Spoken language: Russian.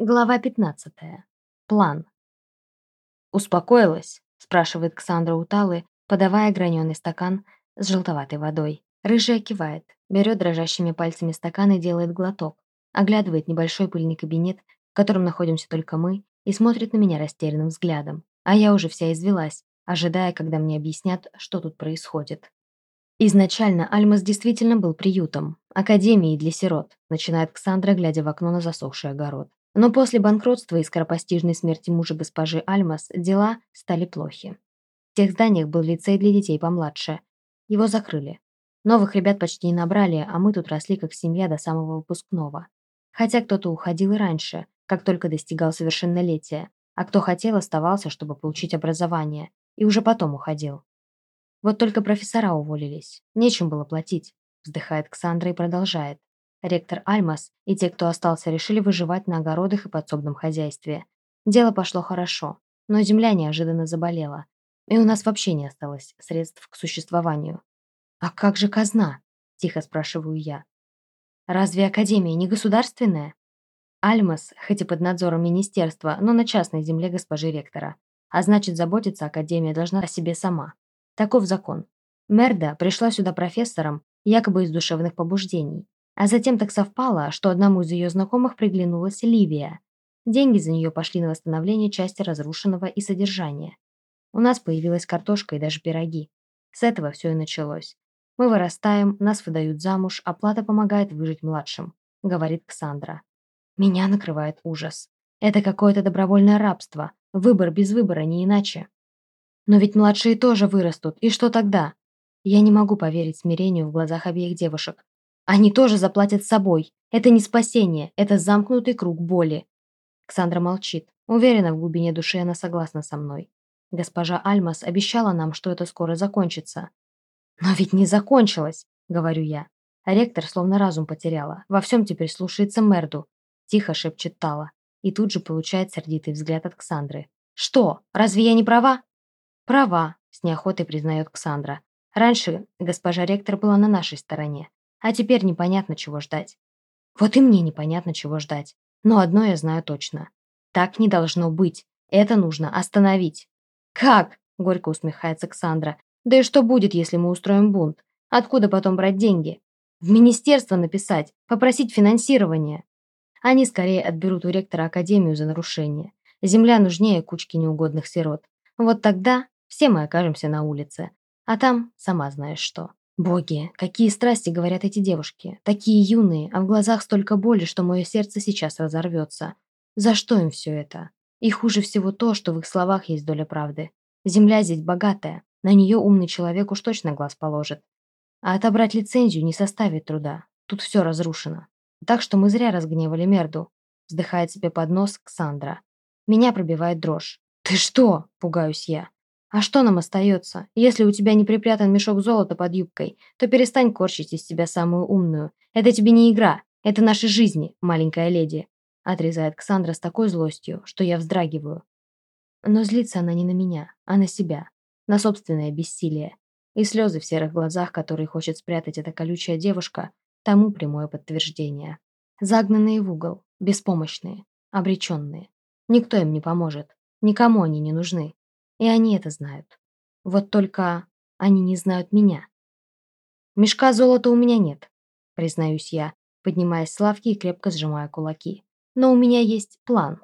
Глава 15. План. «Успокоилась?» – спрашивает Ксандра у Талы, подавая граненый стакан с желтоватой водой. Рыжая кивает, берет дрожащими пальцами стакан и делает глоток, оглядывает небольшой пыльный кабинет, в котором находимся только мы, и смотрит на меня растерянным взглядом. А я уже вся извелась, ожидая, когда мне объяснят, что тут происходит. Изначально Альмас действительно был приютом, академией для сирот, начинает Ксандра, глядя в окно на засохший огород. Но после банкротства и скоропостижной смерти мужа госпожи Альмас дела стали плохи. В тех зданиях был лицей для детей помладше. Его закрыли. Новых ребят почти не набрали, а мы тут росли как семья до самого выпускного. Хотя кто-то уходил и раньше, как только достигал совершеннолетия, а кто хотел, оставался, чтобы получить образование, и уже потом уходил. Вот только профессора уволились. Нечем было платить, вздыхает Ксандра и продолжает. Ректор Альмас и те, кто остался, решили выживать на огородах и подсобном хозяйстве. Дело пошло хорошо, но земля неожиданно заболела, и у нас вообще не осталось средств к существованию. «А как же казна?» – тихо спрашиваю я. «Разве Академия не государственная?» Альмас, хоть и под надзором министерства, но на частной земле госпожи ректора. А значит, заботиться Академия должна о себе сама. Таков закон. Мерда пришла сюда профессором, якобы из душевных побуждений. А затем так совпало, что одному из ее знакомых приглянулась Ливия. Деньги за нее пошли на восстановление части разрушенного и содержания. У нас появилась картошка и даже пироги. С этого все и началось. Мы вырастаем, нас выдают замуж, оплата помогает выжить младшим, говорит Ксандра. Меня накрывает ужас. Это какое-то добровольное рабство, выбор без выбора, не иначе. Но ведь младшие тоже вырастут, и что тогда? Я не могу поверить смирению в глазах обеих девушек. Они тоже заплатят собой. Это не спасение, это замкнутый круг боли. Ксандра молчит. Уверена, в глубине души она согласна со мной. Госпожа Альмас обещала нам, что это скоро закончится. Но ведь не закончилось, говорю я. Ректор словно разум потеряла. Во всем теперь слушается Мерду. Тихо шепчет Тала. И тут же получает сердитый взгляд от Ксандры. «Что, разве я не права?» «Права», – с неохотой признает Ксандра. «Раньше госпожа ректор была на нашей стороне. А теперь непонятно, чего ждать. Вот и мне непонятно, чего ждать. Но одно я знаю точно. Так не должно быть. Это нужно остановить. «Как?» – горько усмехается Ксандра. «Да и что будет, если мы устроим бунт? Откуда потом брать деньги? В министерство написать, попросить финансирование. Они скорее отберут у ректора академию за нарушение. Земля нужнее кучки неугодных сирот. Вот тогда все мы окажемся на улице. А там сама знаешь что. Боги, какие страсти говорят эти девушки. Такие юные, а в глазах столько боли, что мое сердце сейчас разорвется. За что им все это? И хуже всего то, что в их словах есть доля правды. Земля здесь богатая, на нее умный человек уж точно глаз положит. А отобрать лицензию не составит труда. Тут все разрушено. Так что мы зря разгневали Мерду. Вздыхает себе под нос Ксандра. Меня пробивает дрожь. «Ты что?» – пугаюсь я. А что нам остается? Если у тебя не припрятан мешок золота под юбкой, то перестань корчить из себя самую умную. Это тебе не игра, это наши жизни, маленькая леди. Отрезает Ксандра с такой злостью, что я вздрагиваю. Но злится она не на меня, а на себя, на собственное бессилие. И слезы в серых глазах, которые хочет спрятать эта колючая девушка, тому прямое подтверждение. Загнанные в угол, беспомощные, обреченные. Никто им не поможет, никому они не нужны. И они это знают. Вот только они не знают меня. Мешка золота у меня нет, признаюсь я, поднимаясь с лавки и крепко сжимая кулаки. Но у меня есть план.